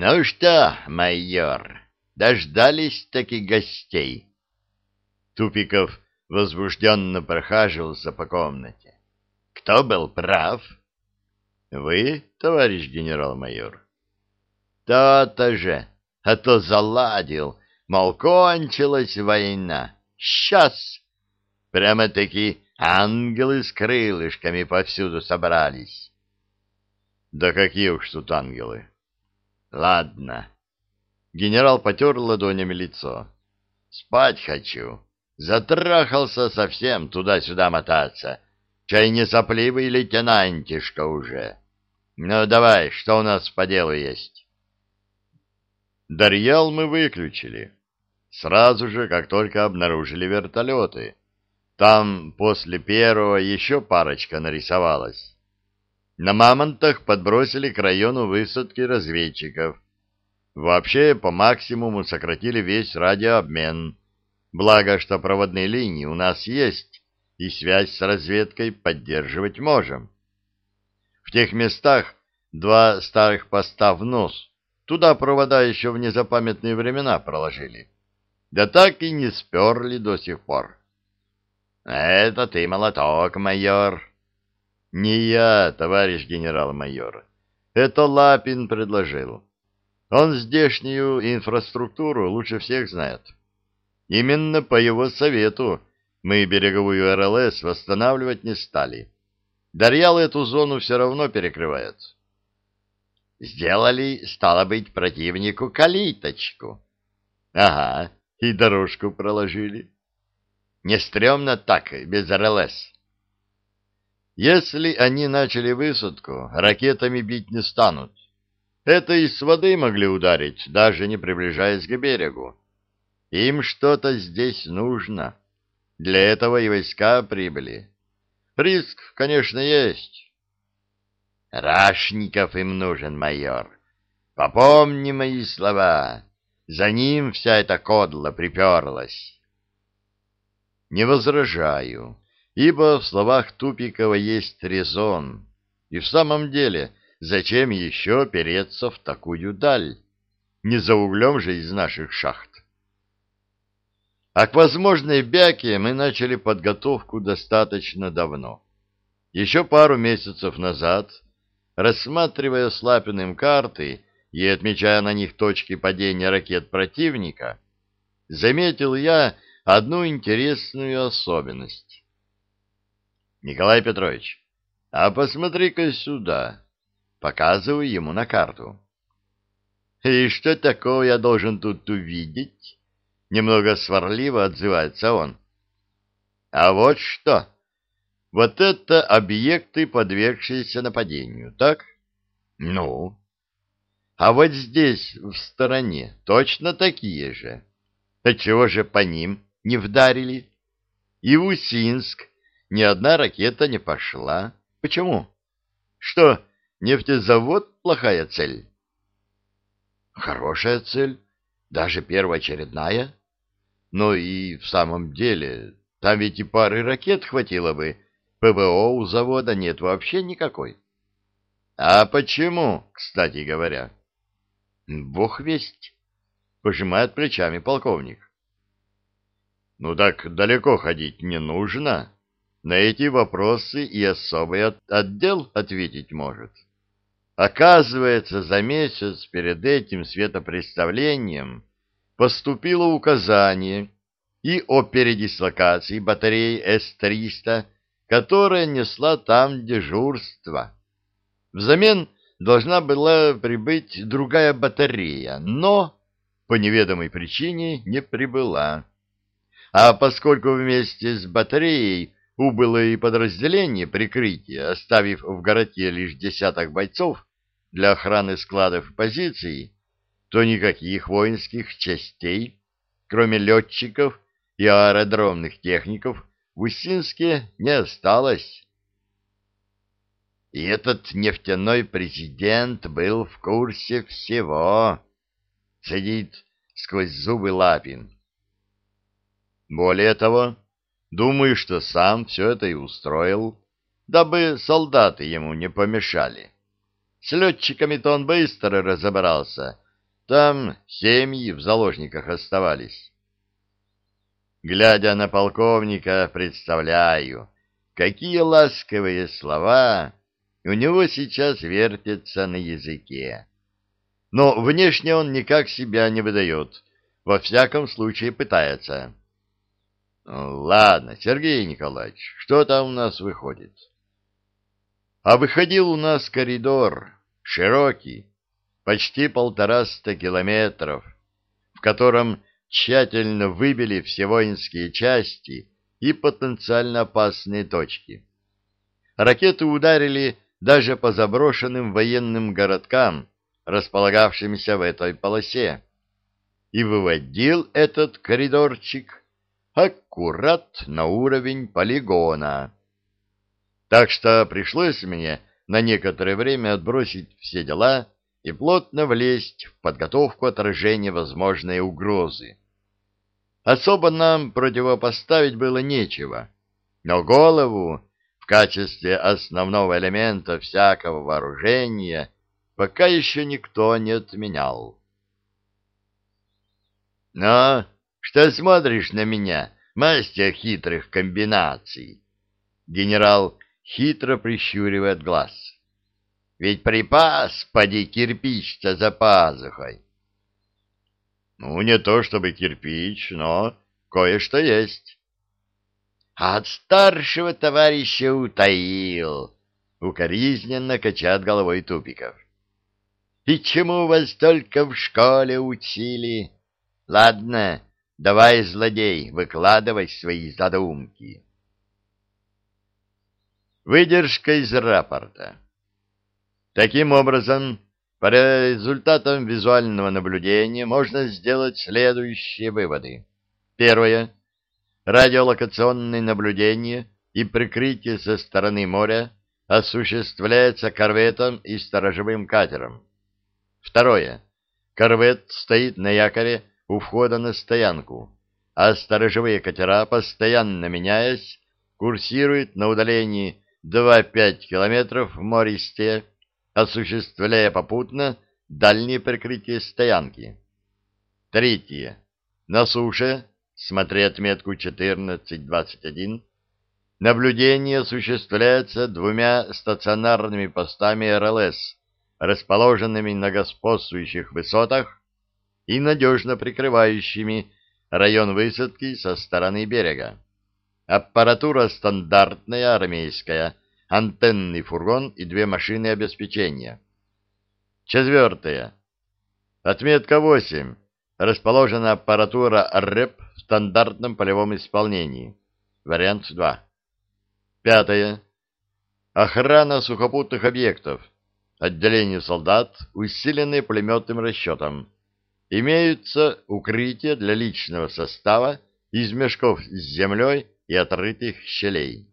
Ну что, майор, дождались таки гостей? Тупиков возбужденно прохаживался по комнате. Кто был прав? Вы, товарищ генерал-майор? То-то же, а то заладил, мол, кончилась война. Сейчас! Прямо-таки ангелы с крылышками повсюду собрались. Да какие уж тут ангелы. Ладно. Генерал потер ладонями лицо. Спать хочу. Затрахался совсем туда-сюда мотаться. Чай не сопливый лейтенантишка уже. Ну, давай, что у нас по делу есть? Дарьял мы выключили. Сразу же, как только обнаружили вертолеты. Там после первого еще парочка нарисовалась. На мамонтах подбросили к району высадки разведчиков. Вообще по максимуму сократили весь радиообмен. Благо, что проводные линии у нас есть, и связь с разведкой поддерживать можем. В тех местах два старых поста в нос. Туда провода еще в незапамятные времена проложили. Да так и не сперли до сих пор. — Это ты молоток, майор, не я, товарищ генерал-майор. Это Лапин предложил. Он здешнюю инфраструктуру лучше всех знает. Именно по его совету мы береговую РЛС восстанавливать не стали. Дарьял эту зону все равно перекрывает. Сделали, стало быть, противнику калиточку. Ага, и дорожку проложили. Не стрёмно так, без РЛС. Если они начали высадку, ракетами бить не станут. Это из воды могли ударить, даже не приближаясь к берегу. Им что-то здесь нужно. Для этого и войска прибыли. Риск, конечно, есть. Рашников им нужен, майор. Попомни мои слова. За ним вся эта кодла приперлась. Не возражаю ибо в словах Тупикова есть резон. И в самом деле, зачем еще переться в такую даль? Не за углем же из наших шахт. А к возможной бяке мы начали подготовку достаточно давно. Еще пару месяцев назад, рассматривая с карты и отмечая на них точки падения ракет противника, заметил я одну интересную особенность. Николай Петрович, а посмотри-ка сюда. Показываю ему на карту. И что такого я должен тут увидеть? Немного сварливо отзывается он. А вот что. Вот это объекты, подвергшиеся нападению, так? Ну. А вот здесь, в стороне, точно такие же. чего же по ним не вдарили? И в Усинск ни одна ракета не пошла. Почему? Что, нефтезавод плохая цель? Хорошая цель, даже первоочередная. Но и в самом деле, там ведь и пары ракет хватило бы. ПВО у завода нет вообще никакой. А почему, кстати говоря? Бог весть, пожимает плечами полковник. Ну так далеко ходить не нужно. На эти вопросы и особый отдел ответить может. Оказывается, за месяц перед этим светопредставлением поступило указание и о передислокации батареи С-300, которая несла там дежурство. Взамен должна была прибыть другая батарея, но по неведомой причине не прибыла. А поскольку вместе с батареей убыло и подразделение прикрытия, оставив в городке лишь десяток бойцов для охраны складов и позиций, то никаких воинских частей, кроме летчиков и аэродромных техников, в Усинске не осталось. И этот нефтяной президент был в курсе всего, сидит сквозь зубы Лапин. Более того, Думаю, что сам все это и устроил, дабы солдаты ему не помешали. С летчиками-то он быстро разобрался, там семьи в заложниках оставались. Глядя на полковника, представляю, какие ласковые слова у него сейчас вертятся на языке. Но внешне он никак себя не выдает, во всяком случае пытается. Ладно, Сергей Николаевич, что там у нас выходит? А выходил у нас коридор, широкий, почти полтораста километров, в котором тщательно выбили все воинские части и потенциально опасные точки. Ракеты ударили даже по заброшенным военным городкам, располагавшимся в этой полосе. И выводил этот коридорчик аккурат на уровень полигона. Так что пришлось мне на некоторое время отбросить все дела и плотно влезть в подготовку отражения возможной угрозы. Особо нам противопоставить было нечего, но голову в качестве основного элемента всякого вооружения пока еще никто не отменял. «Но что смотришь на меня, мастер хитрых комбинаций?» Генерал хитро прищуривает глаз. Ведь припас, поди, кирпич-то за пазухой. Ну, не то чтобы кирпич, но кое-что есть. От старшего товарища утаил, укоризненно качает головой Тупиков. И чему вас только в школе учили? Ладно, давай, злодей, выкладывай свои задумки. Выдержка из рапорта. Таким образом, по результатам визуального наблюдения можно сделать следующие выводы. Первое. Радиолокационное наблюдение и прикрытие со стороны моря осуществляется корветом и сторожевым катером. Второе. Корвет стоит на якоре у входа на стоянку, а сторожевые катера, постоянно меняясь, курсируют на удалении 2-5 километров в мористе осуществляя попутно дальнее прикрытие стоянки. Третье. На суше, смотри отметку 14.21, наблюдение осуществляется двумя стационарными постами РЛС, расположенными на господствующих высотах и надежно прикрывающими район высадки со стороны берега. Аппаратура стандартная армейская – антенный фургон и две машины обеспечения. Четвертое. Отметка 8. Расположена аппаратура РЭП в стандартном полевом исполнении. Вариант 2. Пятое. Охрана сухопутных объектов. Отделение солдат, усиленные пулеметным расчетом. Имеются укрытия для личного состава из мешков с землей и отрытых щелей.